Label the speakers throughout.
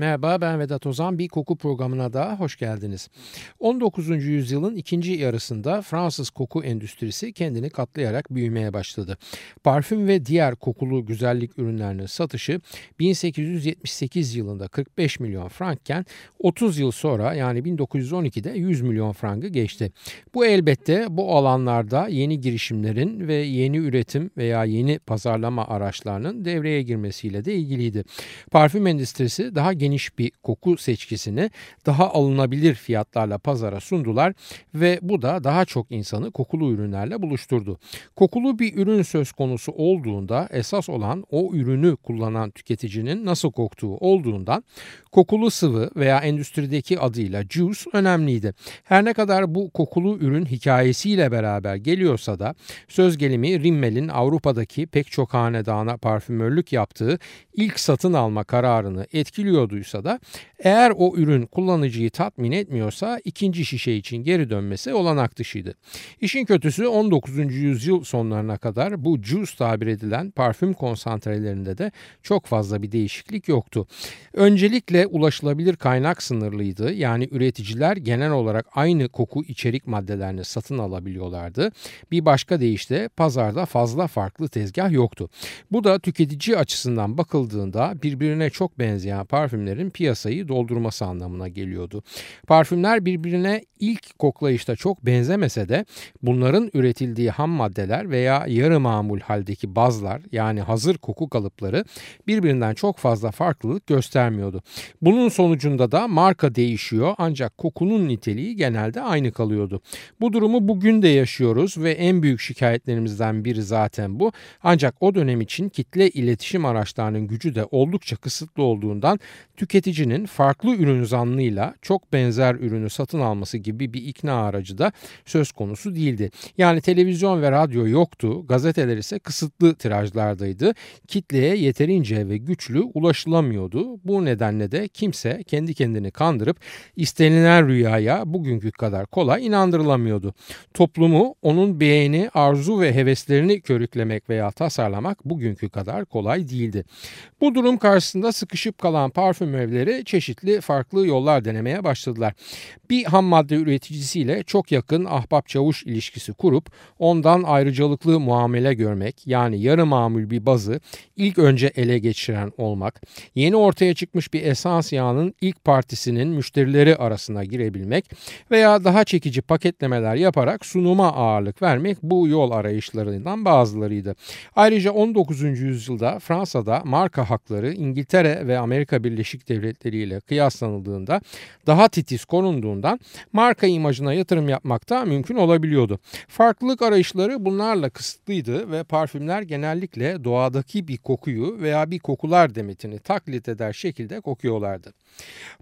Speaker 1: Merhaba ben Vedat Ozan. Bir koku programına da hoş geldiniz. 19. yüzyılın ikinci yarısında Fransız koku endüstrisi kendini katlayarak büyümeye başladı. Parfüm ve diğer kokulu güzellik ürünlerinin satışı 1878 yılında 45 milyon frankken 30 yıl sonra yani 1912'de 100 milyon frangı geçti. Bu elbette bu alanlarda yeni girişimlerin ve yeni üretim veya yeni pazarlama araçlarının devreye girmesiyle de ilgiliydi. Parfüm endüstrisi daha geniş geniş bir koku seçkisini daha alınabilir fiyatlarla pazara sundular ve bu da daha çok insanı kokulu ürünlerle buluşturdu. Kokulu bir ürün söz konusu olduğunda esas olan o ürünü kullanan tüketicinin nasıl koktuğu olduğundan kokulu sıvı veya endüstrideki adıyla juice önemliydi. Her ne kadar bu kokulu ürün hikayesiyle beraber geliyorsa da söz gelimi Rimmel'in Avrupa'daki pek çok hanedana parfümörlük yaptığı ilk satın alma kararını etkiliyorduysa da eğer o ürün kullanıcıyı tatmin etmiyorsa ikinci şişe için geri dönmesi olanak dışıydı. İşin kötüsü 19. yüzyıl sonlarına kadar bu juice tabir edilen parfüm konsantrelerinde de çok fazla bir değişiklik yoktu. Öncelikle ulaşılabilir kaynak sınırlıydı. Yani üreticiler genel olarak aynı koku içerik maddelerini satın alabiliyorlardı. Bir başka deyişle pazarda fazla farklı tezgah yoktu. Bu da tüketici açısından bakıldığında birbirine çok benzeyen parfümlerin piyasayı doldurması anlamına geliyordu. Parfümler birbirine ilk koklayışta çok benzemese de bunların üretildiği ham maddeler veya yarı mamul haldeki bazlar yani hazır koku kalıpları birbirinden çok fazla farklılık göstermiyordu. Bunun sonucunda da marka değişiyor ancak kokunun niteliği genelde aynı kalıyordu. Bu durumu bugün de yaşıyoruz ve en büyük şikayetlerimizden biri zaten bu. Ancak o dönem için kitle iletişim araçlarının gücü de oldukça kısıtlı olduğundan tüketicinin farklı ürün zanlıyla çok benzer ürünü satın alması gibi bir ikna aracı da söz konusu değildi. Yani televizyon ve radyo yoktu, gazeteler ise kısıtlı tirajlardaydı. Kitleye yeterince ve güçlü ulaşılamıyordu. Bu nedenle de kimse kendi kendini kandırıp istenilen rüyaya bugünkü kadar kolay inandırılamıyordu. Toplumu onun beğeni, arzu ve heveslerini körüklemek veya tasarlamak bugünkü kadar kolay değildi. Bu durum karşısında sıkışıp kalan parfüm evleri çeşitli farklı yollar denemeye başladılar. Bir ham madde üreticisiyle çok yakın ahbap çavuş ilişkisi kurup ondan ayrıcalıklı muamele görmek yani yarı mamul bir bazı ilk önce ele geçiren olmak, yeni ortaya çıkmış bir esans yağının ilk partisinin müşterileri arasına girebilmek veya daha çekici paketlemeler yaparak sunuma ağırlık vermek bu yol arayışlarından bazılarıydı. Ayrıca 19. yüzyılda Fransa'da marka hakları İngiltere ve Amerika Birleşik Devletleri ile kıyaslanıldığında daha titiz korunduğundan marka imajına yatırım yapmak da mümkün olabiliyordu. Farklılık arayışları bunlarla kısıtlıydı ve parfümler genellikle doğadaki bir kokuyu veya bir kokular demetini taklit eder şekilde kokuyorlardı.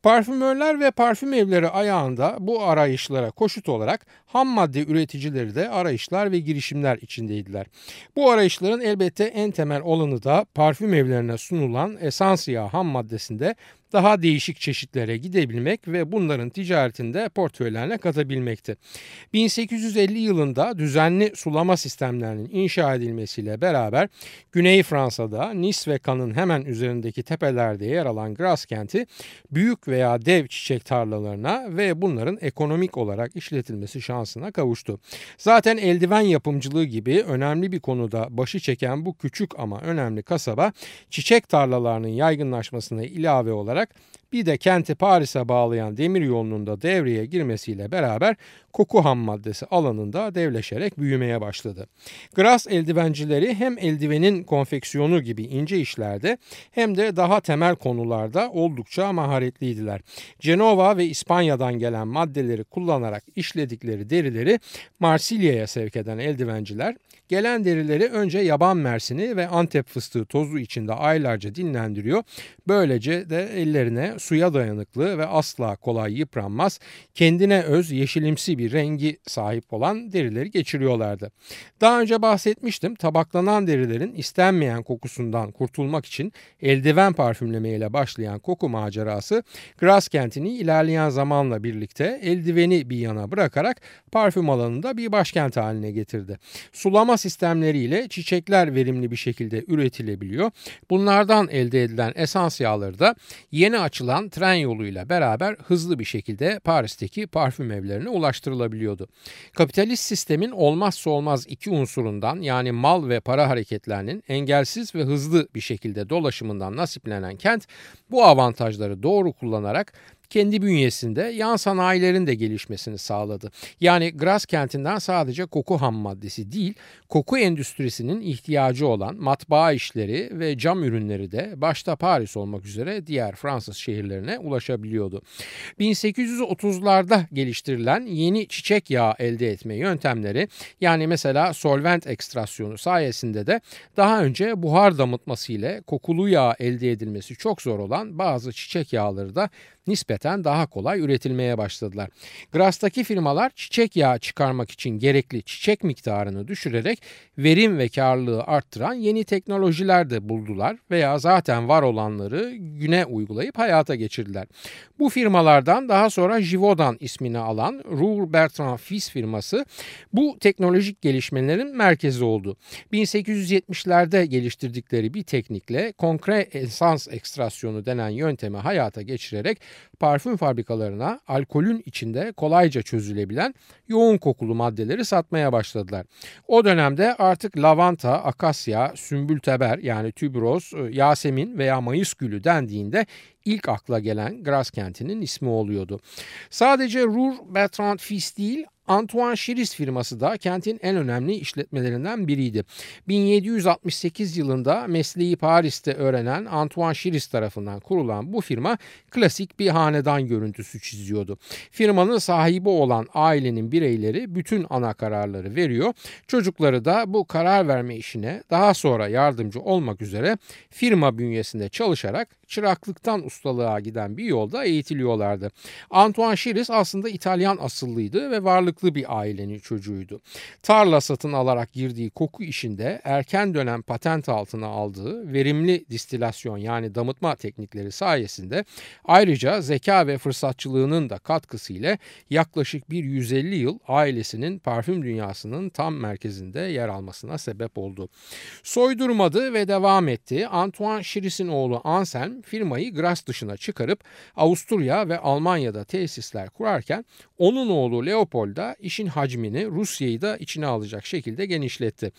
Speaker 1: Parfümörler ve parfüm evleri ayağında bu arayışlara koşut olarak ham madde üreticileri de arayışlar ve girişimler içindeydiler. Bu arayışların elbette en temel olanı da parfüm evlerine sunulan esans yağı ham maddesinde daha değişik çeşitlere gidebilmek ve bunların ticaretinde portföylerine katabilmekti. 1850 yılında düzenli sulama sistemlerinin inşa edilmesiyle beraber Güney Fransa'da Nice ve Cannes'ın hemen üzerindeki tepelerde yer alan Grasse kenti büyük veya dev çiçek tarlalarına ve bunların ekonomik olarak işletilmesi şansına kavuştu. Zaten eldiven yapımcılığı gibi önemli bir konuda başı çeken bu küçük ama önemli kasaba çiçek tarlalarının yaygınlaşmasına ilave olarak bir de kenti Paris'e bağlayan demir yolunun da devreye girmesiyle beraber koku ham maddesi alanında devleşerek büyümeye başladı. Gras eldivencileri hem eldivenin konfeksiyonu gibi ince işlerde hem de daha temel konularda oldukça maharetliydiler. Cenova ve İspanya'dan gelen maddeleri kullanarak işledikleri derileri Marsilya'ya sevk eden eldivenciler gelen derileri önce yaban mersini ve antep fıstığı tozu içinde aylarca dinlendiriyor. Böylece de ellerine suya dayanıklı ve asla kolay yıpranmaz, kendine öz yeşilimsi bir rengi sahip olan derileri geçiriyorlardı. Daha önce bahsetmiştim tabaklanan derilerin istenmeyen kokusundan kurtulmak için eldiven parfümlemeyle başlayan koku macerası Gras kentini ilerleyen zamanla birlikte eldiveni bir yana bırakarak parfüm alanında bir başkent haline getirdi. Sulama sistemleriyle çiçekler verimli bir şekilde üretilebiliyor. Bunlardan elde edilen esans yağları da yeni açılan tren yoluyla beraber hızlı bir şekilde Paris'teki parfüm evlerine ulaştırılabiliyordu. Kapitalist sistemin olmazsa olmaz iki unsurundan yani mal ve para hareketlerinin engelsiz ve hızlı bir şekilde dolaşımından nasiplenen kent bu avantajları doğru kullanarak kendi bünyesinde yan sanayilerin de gelişmesini sağladı. Yani Gras kentinden sadece koku ham maddesi değil, koku endüstrisinin ihtiyacı olan matbaa işleri ve cam ürünleri de başta Paris olmak üzere diğer Fransız şehirlerine ulaşabiliyordu. 1830'larda geliştirilen yeni çiçek yağı elde etme yöntemleri yani mesela solvent ekstrasyonu sayesinde de daha önce buhar damıtması ile kokulu yağ elde edilmesi çok zor olan bazı çiçek yağları da nispeten daha kolay üretilmeye başladılar. Gras'taki firmalar çiçek yağı çıkarmak için gerekli çiçek miktarını düşürerek verim ve karlılığı arttıran yeni teknolojiler de buldular veya zaten var olanları güne uygulayıp hayata geçirdiler. Bu firmalardan daha sonra Givaudan ismini alan Roux Bertrand Fils firması bu teknolojik gelişmelerin merkezi oldu. 1870'lerde geliştirdikleri bir teknikle konkre esans ekstrasyonu denen yöntemi hayata geçirerek parfüm fabrikalarına alkolün içinde kolayca çözülebilen yoğun kokulu maddeleri satmaya başladılar. O dönemde artık lavanta, akasya, sümbülteber yani tübroz, e, yasemin veya mayıs gülü dendiğinde ilk akla gelen Gras kentinin ismi oluyordu. Sadece Rur Bertrand Fils değil Antoine Chiris firması da kentin en önemli işletmelerinden biriydi. 1768 yılında mesleği Paris'te öğrenen Antoine Chiris tarafından kurulan bu firma klasik bir hanedan görüntüsü çiziyordu. Firmanın sahibi olan ailenin bireyleri bütün ana kararları veriyor. Çocukları da bu karar verme işine daha sonra yardımcı olmak üzere firma bünyesinde çalışarak çıraklıktan ustalığa giden bir yolda eğitiliyorlardı. Antoine Chiris aslında İtalyan asıllıydı ve varlıklı bir ailenin çocuğuydu. Tarla satın alarak girdiği koku işinde erken dönem patent altına aldığı verimli distilasyon yani damıtma teknikleri sayesinde ayrıca zeka ve fırsatçılığının da katkısıyla yaklaşık bir 150 yıl ailesinin parfüm dünyasının tam merkezinde yer almasına sebep oldu. Soydurmadı ve devam etti. Antoine Chiris'in oğlu Anselm firmayı Gras dışına çıkarıp Avusturya ve Almanya'da tesisler kurarken onun oğlu Leopold da işin hacmini Rusya'yı da içine alacak şekilde genişletti.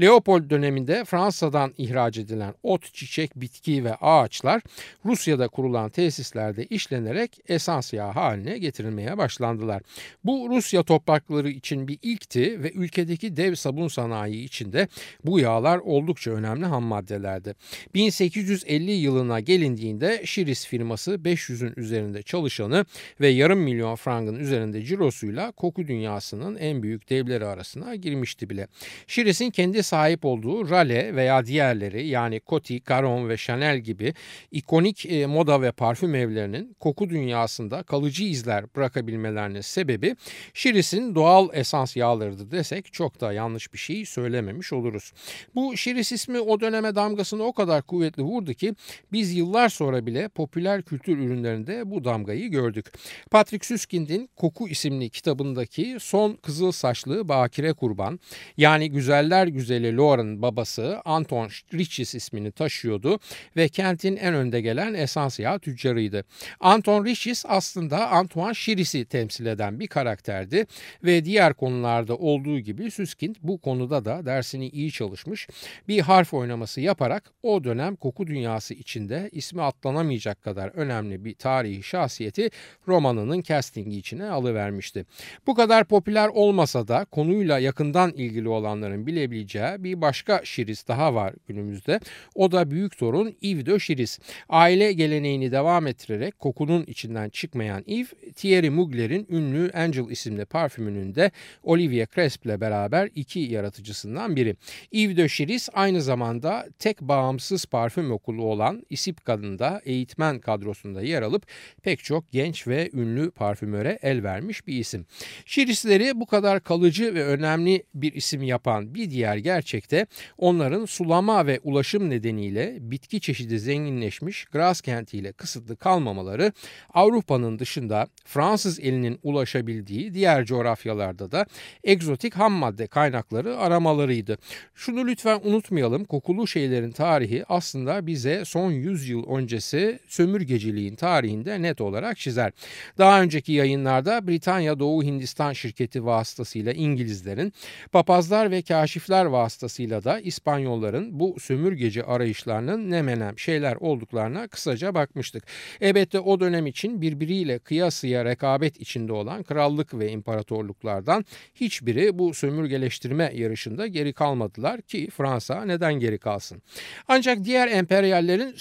Speaker 1: Leopold döneminde Fransa'dan ihraç edilen ot, çiçek, bitki ve ağaçlar Rusya'da kurulan tesislerde işlenerek esans yağı haline getirilmeye başlandılar. Bu Rusya toprakları için bir ilkti ve ülkedeki dev sabun sanayi içinde bu yağlar oldukça önemli ham maddelerdi. 1850 yılına gelindiğinde Şiris firması 500'ün üzerinde çalışanı ve yarım milyon frangın üzerinde cirosuyla koku dünyasının en büyük devleri arasına girmişti bile. Şiris'in kendi sahip olduğu Rale veya diğerleri yani Coty, Caron ve Chanel gibi ikonik e, moda ve parfüm evlerinin koku dünyasında kalıcı izler bırakabilmelerinin sebebi Şiris'in doğal esans yağlarıdır desek çok da yanlış bir şey söylememiş oluruz. Bu Şiris ismi o döneme damgasını o kadar kuvvetli vurdu ki biz yıllar sonra bile popüler kültür ürünlerinde bu damgayı gördük. Patrick Süskind'in Koku isimli kitabındaki son kızıl saçlı bakire kurban yani güzeller güzeli Lauren babası Anton Riches ismini taşıyordu ve kentin en önde gelen esans yağ tüccarıydı. Anton Riches aslında Antoine Chiris'i temsil eden bir karakterdi ve diğer konularda olduğu gibi Süskind bu konuda da dersini iyi çalışmış bir harf oynaması yaparak o dönem koku dünyası içinde ismi atlanamayacak kadar önemli bir tarihi şahsiyeti romanının castingi içine alıvermişti. Bu kadar popüler olmasa da konuyla yakından ilgili olanların bilebileceği bir başka şiris daha var günümüzde. O da büyük torun Yves de Şiris. Aile geleneğini devam ettirerek kokunun içinden çıkmayan Yves, Thierry Mugler'in ünlü Angel isimli parfümünün de Olivier Cresp ile beraber iki yaratıcısından biri. Yves de Şiris aynı zamanda tek bağımsız parfüm okulu olan İSİPKA kadında eğitmen kadrosunda yer alıp pek çok genç ve ünlü parfümöre el vermiş bir isim. Şirisleri bu kadar kalıcı ve önemli bir isim yapan bir diğer gerçekte onların sulama ve ulaşım nedeniyle bitki çeşidi zenginleşmiş Gras kentiyle kısıtlı kalmamaları Avrupa'nın dışında Fransız elinin ulaşabildiği diğer coğrafyalarda da egzotik ham madde kaynakları aramalarıydı. Şunu lütfen unutmayalım kokulu şeylerin tarihi aslında bize son 100 yıl öncesi sömürgeciliğin tarihinde net olarak çizer. Daha önceki yayınlarda Britanya Doğu Hindistan şirketi vasıtasıyla İngilizlerin, papazlar ve kaşifler vasıtasıyla da İspanyolların bu sömürgeci arayışlarının ne menem şeyler olduklarına kısaca bakmıştık. Elbette o dönem için birbiriyle kıyasıya rekabet içinde olan krallık ve imparatorluklardan hiçbiri bu sömürgeleştirme yarışında geri kalmadılar ki Fransa neden geri kalsın. Ancak diğer emperyallerin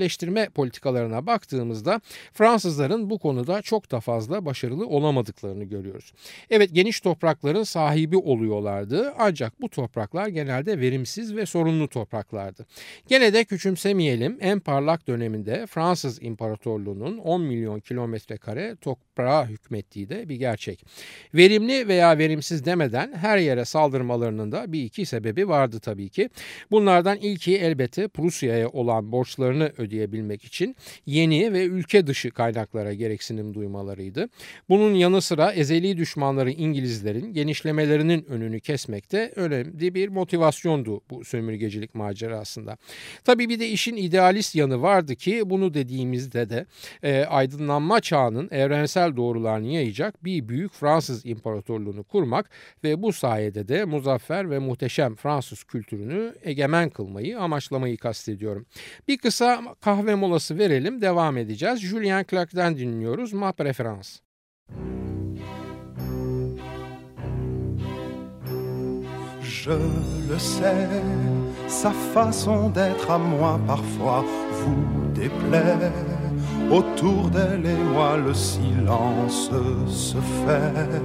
Speaker 1: sömürgeleştirme politikalarına baktığımızda Fransızların bu konuda çok da fazla başarılı olamadıklarını görüyoruz. Evet geniş toprakların sahibi oluyorlardı ancak bu topraklar genelde verimsiz ve sorunlu topraklardı. Gene de küçümsemeyelim en parlak döneminde Fransız İmparatorluğu'nun 10 milyon kilometre kare toprağa hükmettiği de bir gerçek. Verimli veya verimsiz demeden her yere saldırmalarının da bir iki sebebi vardı tabii ki. Bunlardan ilki elbette Prusya'ya olan borçlarını ödeyebilmek için yeni ve ülke dışı kaynaklara gereksinim duymalarıydı. Bunun yanı sıra ezeli düşmanları İngilizlerin genişlemelerinin önünü kesmekte önemli bir motivasyondu bu sömürgecilik macerasında. Tabii bir de işin idealist yanı vardı ki bunu dediğimizde de e, aydınlanma çağının evrensel doğrularını yayacak bir büyük Fransız imparatorluğunu kurmak ve bu sayede de muzaffer ve muhteşem Fransız kültürünü egemen kılmayı amaçlamayı kastediyorum. Bir kısa kahve molası verelim devam edeceğiz. Julien Clerc'den dinliyoruz Ma Préférence.
Speaker 2: Je le sais, sa façon d'être à moi parfois vous déplaît. Autour d'elle et moi le silence se fait,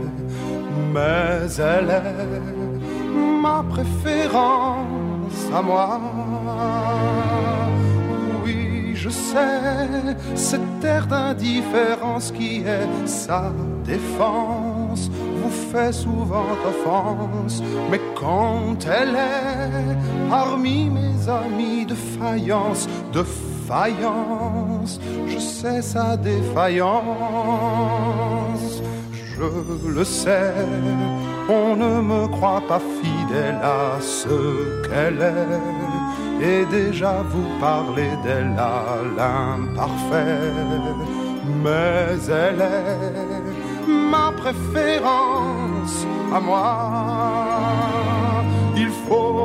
Speaker 2: mais elle est ma préférence à moi. Oui, je sais, cette air d'indifférence qui est sa défense vous fait souvent offense, mais quand elle est parmi mes amis de faïence, de faïence, je sais sa défaillance, je le sais, on ne me croit pas fidèle à ce qu'elle est, et déjà vous parlez d'elle à l'imparfait, mais elle est ma préférence à moi. Il faut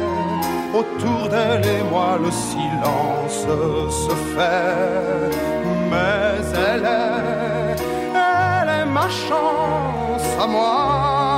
Speaker 2: Autour d'elle et moi le silence se fait, mais elle est, elle est ma chance à moi,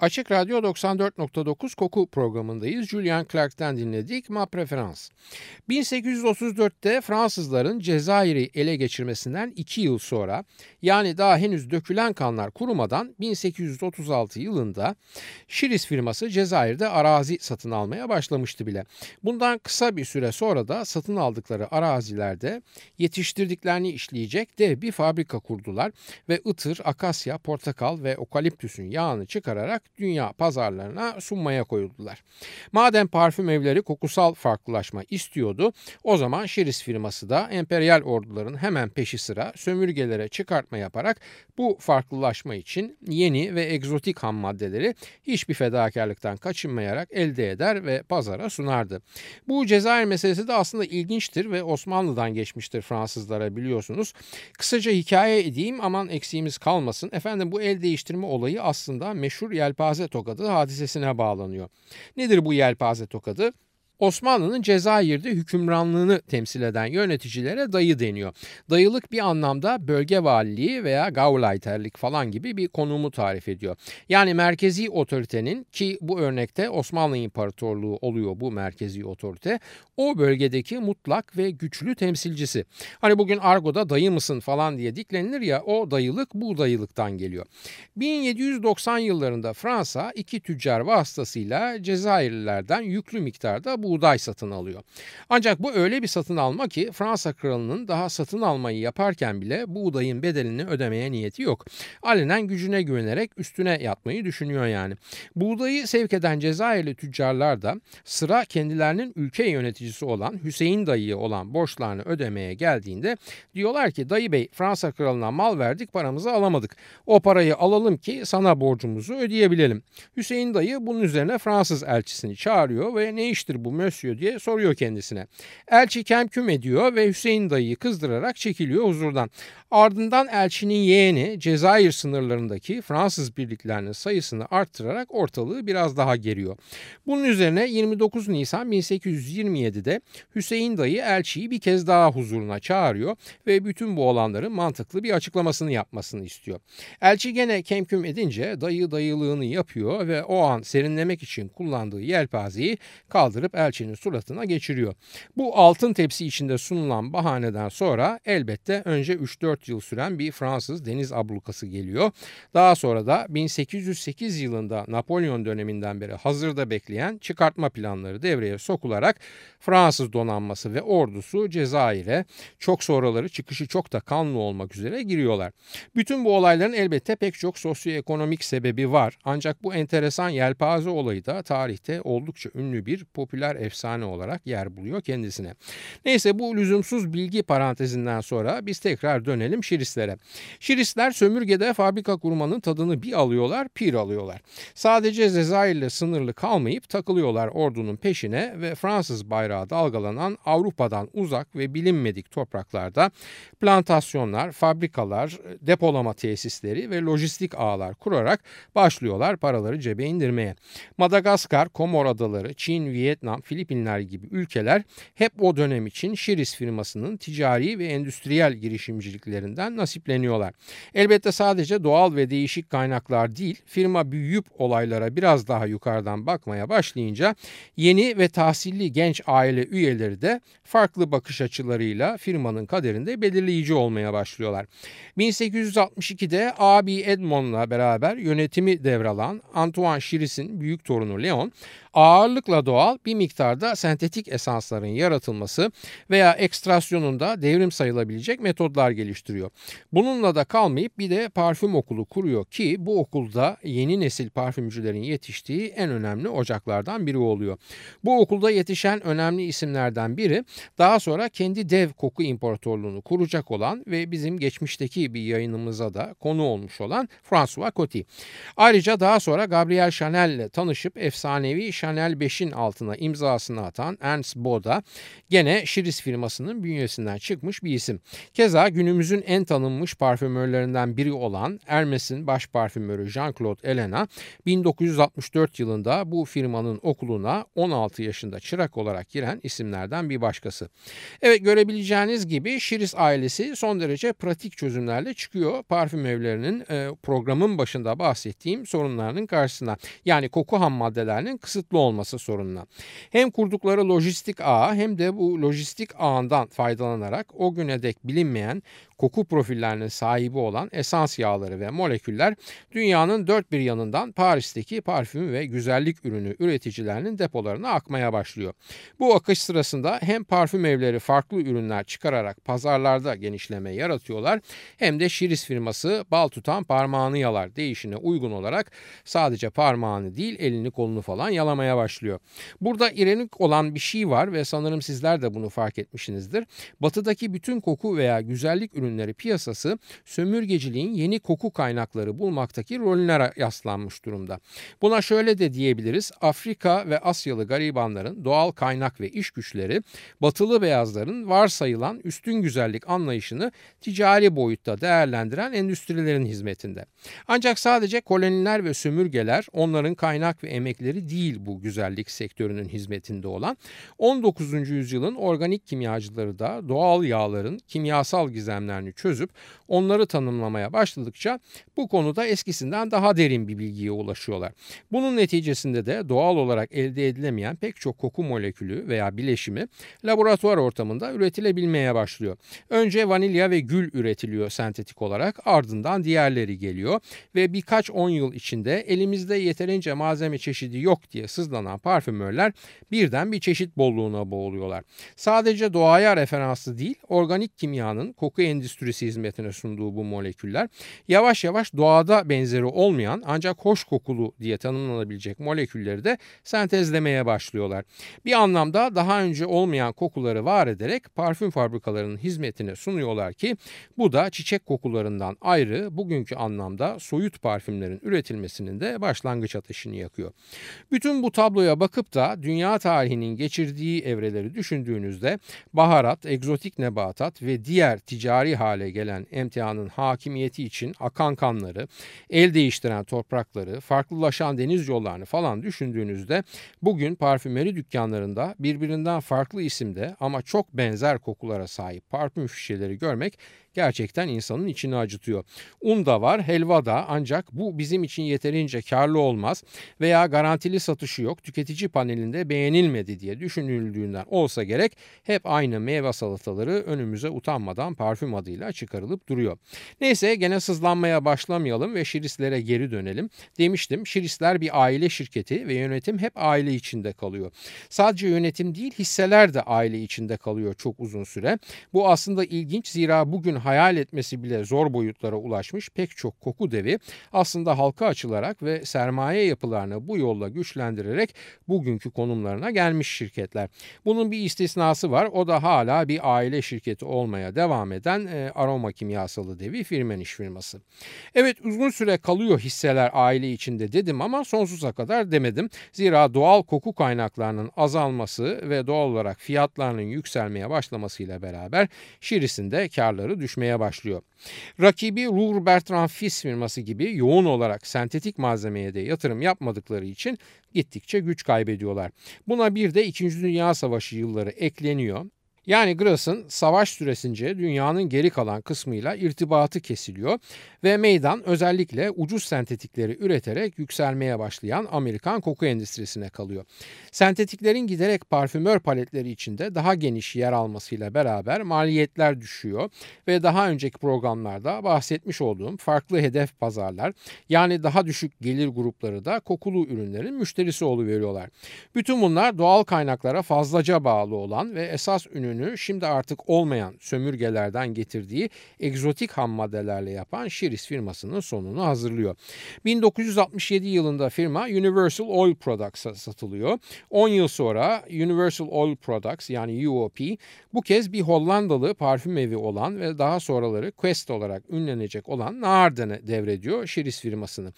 Speaker 1: Açık Radyo 94.9 Koku programındayız. Julian Clark'tan dinledik Ma Preferans. 1834'te Fransızların Cezayir'i ele geçirmesinden 2 yıl sonra yani daha henüz dökülen kanlar kurumadan 1836 yılında Şiris firması Cezayir'de arazi satın almaya başlamıştı bile. Bundan kısa bir süre sonra da satın aldıkları arazilerde yetiştirdiklerini işleyecek dev bir fabrika kurdular ve ıtır, akasya, portakal ve okaliptüsün yağını çıkararak dünya pazarlarına sunmaya koyuldular. Madem parfüm evleri kokusal farklılaşma istiyordu o zaman Şiris firması da emperyal orduların hemen peşi sıra sömürgelere çıkartma yaparak bu farklılaşma için yeni ve egzotik ham maddeleri hiçbir fedakarlıktan kaçınmayarak elde eder ve pazara sunardı. Bu Cezayir meselesi de aslında ilginçtir ve Osmanlı'dan geçmiştir Fransızlara biliyorsunuz. Kısaca hikaye edeyim aman eksiğimiz kalmasın. Efendim bu el değiştirme olayı aslında meşhur yelpaze tokadı hadisesine bağlanıyor. Nedir bu yelpaze tokadı? Osmanlı'nın Cezayir'de hükümranlığını temsil eden yöneticilere dayı deniyor. Dayılık bir anlamda bölge valiliği veya gauleiterlik falan gibi bir konumu tarif ediyor. Yani merkezi otoritenin ki bu örnekte Osmanlı İmparatorluğu oluyor bu merkezi otorite o bölgedeki mutlak ve güçlü temsilcisi. Hani bugün argoda dayı mısın falan diye diklenilir ya o dayılık bu dayılıktan geliyor. 1790 yıllarında Fransa iki tüccar vasıtasıyla Cezayirlilerden yüklü miktarda bu buğday satın alıyor. Ancak bu öyle bir satın alma ki Fransa kralının daha satın almayı yaparken bile buğdayın bedelini ödemeye niyeti yok. Alenen gücüne güvenerek üstüne yatmayı düşünüyor yani. Buğdayı sevk eden Cezayirli tüccarlar da sıra kendilerinin ülke yöneticisi olan Hüseyin dayıya olan borçlarını ödemeye geldiğinde diyorlar ki dayı bey Fransa kralına mal verdik paramızı alamadık. O parayı alalım ki sana borcumuzu ödeyebilelim. Hüseyin dayı bunun üzerine Fransız elçisini çağırıyor ve ne iştir bu Monsieur diye soruyor kendisine. Elçi kemküm ediyor ve Hüseyin dayıyı kızdırarak çekiliyor huzurdan. Ardından elçinin yeğeni Cezayir sınırlarındaki Fransız birliklerinin sayısını arttırarak ortalığı biraz daha geriyor. Bunun üzerine 29 Nisan 1827'de Hüseyin dayı elçiyi bir kez daha huzuruna çağırıyor ve bütün bu olanların mantıklı bir açıklamasını yapmasını istiyor. Elçi gene kemküm edince dayı dayılığını yapıyor ve o an serinlemek için kullandığı yelpazeyi kaldırıp elçinin suratına geçiriyor. Bu altın tepsi içinde sunulan bahaneden sonra elbette önce 3-4 yıl süren bir Fransız deniz ablukası geliyor. Daha sonra da 1808 yılında Napolyon döneminden beri hazırda bekleyen çıkartma planları devreye sokularak Fransız donanması ve ordusu Cezayir'e çok sonraları çıkışı çok da kanlı olmak üzere giriyorlar. Bütün bu olayların elbette pek çok sosyoekonomik sebebi var. Ancak bu enteresan yelpaze olayı da tarihte oldukça ünlü bir popüler efsane olarak yer buluyor kendisine. Neyse bu lüzumsuz bilgi parantezinden sonra biz tekrar dönelim Şirislere. Şirisler sömürgede fabrika kurmanın tadını bir alıyorlar, pir alıyorlar. Sadece Cezayir'le sınırlı kalmayıp takılıyorlar ordunun peşine ve Fransız bayrağı dalgalanan Avrupa'dan uzak ve bilinmedik topraklarda plantasyonlar, fabrikalar, depolama tesisleri ve lojistik ağlar kurarak başlıyorlar paraları cebe indirmeye. Madagaskar, Komor Adaları, Çin, Vietnam, Filipinler gibi ülkeler hep o dönem için Şiris firmasının ticari ve endüstriyel girişimciliklerinden nasipleniyorlar. Elbette sadece doğal ve değişik kaynaklar değil, firma büyüyüp olaylara biraz daha yukarıdan bakmaya başlayınca yeni ve tahsilli genç aile üyeleri de farklı bakış açılarıyla firmanın kaderinde belirleyici olmaya başlıyorlar. 1862'de abi Edmond'la beraber yönetimi devralan Antoine Chiris'in büyük torunu Leon ağırlıkla doğal bir miktarda sentetik esansların yaratılması veya ekstrasyonunda devrim sayılabilecek metodlar geliştiriyor. Bununla da kalmayıp bir de parfüm okulu kuruyor ki bu okulda yeni nesil parfümcülerin yetiştiği en önemli ocaklardan biri oluyor. Bu okulda yetişen önemli isimlerden biri daha sonra kendi dev koku imparatorluğunu kuracak olan ve bizim geçmişteki bir yayınımıza da konu olmuş olan François Coty. Ayrıca daha sonra Gabriel Chanel ile tanışıp efsanevi Chanel 5'in altına imza imzasını atan Ernst Boda gene Şiris firmasının bünyesinden çıkmış bir isim. Keza günümüzün en tanınmış parfümörlerinden biri olan Hermes'in baş parfümörü Jean-Claude Elena 1964 yılında bu firmanın okuluna 16 yaşında çırak olarak giren isimlerden bir başkası. Evet görebileceğiniz gibi Şiris ailesi son derece pratik çözümlerle çıkıyor parfüm evlerinin e, programın başında bahsettiğim sorunlarının karşısına. Yani koku ham maddelerinin kısıtlı olması sorununa. Hem kurdukları lojistik ağ hem de bu lojistik ağından faydalanarak o güne dek bilinmeyen koku profillerinin sahibi olan esans yağları ve moleküller dünyanın dört bir yanından Paris'teki parfüm ve güzellik ürünü üreticilerinin depolarına akmaya başlıyor. Bu akış sırasında hem parfüm evleri farklı ürünler çıkararak pazarlarda genişleme yaratıyorlar hem de Şiris firması bal tutan parmağını yalar değişine uygun olarak sadece parmağını değil elini kolunu falan yalamaya başlıyor. Burada ironik olan bir şey var ve sanırım sizler de bunu fark etmişsinizdir. Batıdaki bütün koku veya güzellik ürünleri piyasası sömürgeciliğin yeni koku kaynakları bulmaktaki rolüne yaslanmış durumda. Buna şöyle de diyebiliriz. Afrika ve Asyalı garibanların doğal kaynak ve iş güçleri batılı beyazların varsayılan üstün güzellik anlayışını ticari boyutta değerlendiren endüstrilerin hizmetinde. Ancak sadece koloniler ve sömürgeler onların kaynak ve emekleri değil bu güzellik sektörünün hizmetinde olan 19. yüzyılın organik kimyacıları da doğal yağların kimyasal gizemler problemlerini çözüp onları tanımlamaya başladıkça bu konuda eskisinden daha derin bir bilgiye ulaşıyorlar. Bunun neticesinde de doğal olarak elde edilemeyen pek çok koku molekülü veya bileşimi laboratuvar ortamında üretilebilmeye başlıyor. Önce vanilya ve gül üretiliyor sentetik olarak ardından diğerleri geliyor ve birkaç on yıl içinde elimizde yeterince malzeme çeşidi yok diye sızlanan parfümörler birden bir çeşit bolluğuna boğuluyorlar. Sadece doğaya referanslı değil organik kimyanın koku endüstrisi hizmetine sunduğu bu moleküller yavaş yavaş doğada benzeri olmayan ancak hoş kokulu diye tanımlanabilecek molekülleri de sentezlemeye başlıyorlar. Bir anlamda daha önce olmayan kokuları var ederek parfüm fabrikalarının hizmetine sunuyorlar ki bu da çiçek kokularından ayrı bugünkü anlamda soyut parfümlerin üretilmesinin de başlangıç ateşini yakıyor. Bütün bu tabloya bakıp da dünya tarihinin geçirdiği evreleri düşündüğünüzde baharat, egzotik nebatat ve diğer ticari hale gelen emtianın hakimiyeti için akan kanları, el değiştiren toprakları, farklılaşan deniz yollarını falan düşündüğünüzde bugün parfümeri dükkanlarında birbirinden farklı isimde ama çok benzer kokulara sahip parfüm şişeleri görmek gerçekten insanın içini acıtıyor. Un da var, helva da ancak bu bizim için yeterince karlı olmaz veya garantili satışı yok, tüketici panelinde beğenilmedi diye düşünüldüğünden olsa gerek hep aynı meyve salataları önümüze utanmadan parfüm adıyla çıkarılıp duruyor. Neyse gene sızlanmaya başlamayalım ve şirislere geri dönelim. Demiştim şirisler bir aile şirketi ve yönetim hep aile içinde kalıyor. Sadece yönetim değil hisseler de aile içinde kalıyor çok uzun süre. Bu aslında ilginç zira bugün hayal etmesi bile zor boyutlara ulaşmış pek çok koku devi aslında halka açılarak ve sermaye yapılarını bu yolla güçlendirerek bugünkü konumlarına gelmiş şirketler. Bunun bir istisnası var o da hala bir aile şirketi olmaya devam eden e, aroma kimyasalı devi Firmenich firması. Evet uzun süre kalıyor hisseler aile içinde dedim ama sonsuza kadar demedim. Zira doğal koku kaynaklarının azalması ve doğal olarak fiyatlarının yükselmeye başlamasıyla beraber Şiris'in de karları düşmeye başlıyor. Rakibi Ruhr Bertrand Fis firması gibi yoğun olarak sentetik malzemeye de yatırım yapmadıkları için gittikçe güç kaybediyorlar. Buna bir de 2. Dünya Savaşı yılları ekleniyor. Yani Grass'ın savaş süresince dünyanın geri kalan kısmıyla irtibatı kesiliyor ve meydan özellikle ucuz sentetikleri üreterek yükselmeye başlayan Amerikan koku endüstrisine kalıyor. Sentetiklerin giderek parfümör paletleri içinde daha geniş yer almasıyla beraber maliyetler düşüyor ve daha önceki programlarda bahsetmiş olduğum farklı hedef pazarlar yani daha düşük gelir grupları da kokulu ürünlerin müşterisi oluveriyorlar. Bütün bunlar doğal kaynaklara fazlaca bağlı olan ve esas ününü parfümünü şimdi artık olmayan sömürgelerden getirdiği egzotik ham maddelerle yapan Shiris firmasının sonunu hazırlıyor. 1967 yılında firma Universal Oil Products'a satılıyor. 10 yıl sonra Universal Oil Products yani UOP bu kez bir Hollandalı parfüm evi olan ve daha sonraları Quest olarak ünlenecek olan Naarden'e devrediyor Shiris firmasını.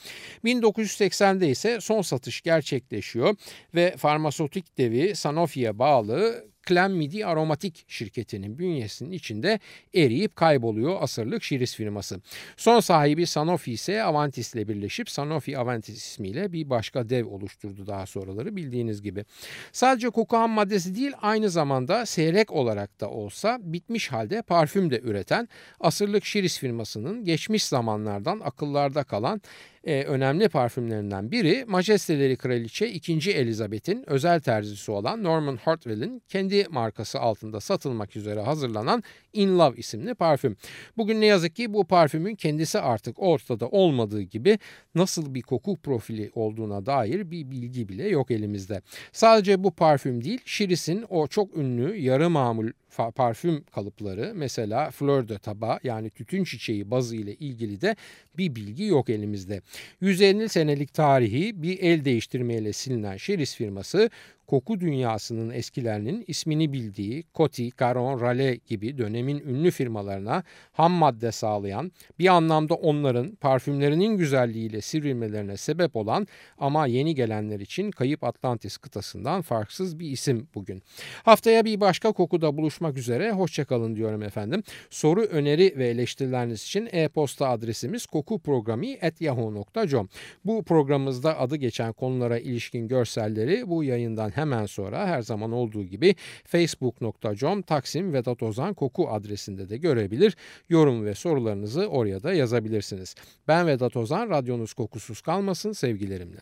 Speaker 1: 1980'de ise son satış gerçekleşiyor ve farmasötik devi Sanofi'ye bağlı Clemmidi Aromatik şirketinin bünyesinin içinde eriyip kayboluyor asırlık şiris firması. Son sahibi Sanofi ise Avantis ile birleşip Sanofi Avantis ismiyle bir başka dev oluşturdu daha sonraları bildiğiniz gibi. Sadece koku ham maddesi değil aynı zamanda seyrek olarak da olsa bitmiş halde parfüm de üreten asırlık şiris firmasının geçmiş zamanlardan akıllarda kalan e, önemli parfümlerinden biri Majesteleri Kraliçe 2. Elizabeth'in özel terzisi olan Norman Hartwell'in kendi markası altında satılmak üzere hazırlanan In Love isimli parfüm. Bugün ne yazık ki bu parfümün kendisi artık ortada olmadığı gibi nasıl bir koku profili olduğuna dair bir bilgi bile yok elimizde. Sadece bu parfüm değil, Shiris'in o çok ünlü yarı mamul parfüm kalıpları mesela fleur de taba yani tütün çiçeği bazı ile ilgili de bir bilgi yok elimizde. 150 senelik tarihi bir el değiştirmeyle silinen Şeris firması koku dünyasının eskilerinin ismini bildiği Coty, Caron, Raleigh gibi dönemin ünlü firmalarına ham madde sağlayan, bir anlamda onların parfümlerinin güzelliğiyle sivrilmelerine sebep olan ama yeni gelenler için kayıp Atlantis kıtasından farksız bir isim bugün. Haftaya bir başka kokuda buluşmak üzere, hoşçakalın diyorum efendim. Soru, öneri ve eleştirileriniz için e-posta adresimiz kokuprogrami.yahoo.com. Bu programımızda adı geçen konulara ilişkin görselleri bu yayından hemen sonra her zaman olduğu gibi facebook.com Taksim Vedat Ozan Koku adresinde de görebilir. Yorum ve sorularınızı oraya da yazabilirsiniz. Ben Vedat Ozan, radyonuz kokusuz kalmasın sevgilerimle.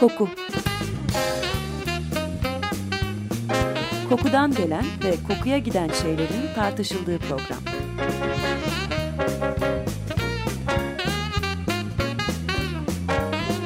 Speaker 3: Koku Kokudan gelen ve kokuya giden şeylerin tartışıldığı program.